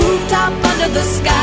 Rooftop under the sky.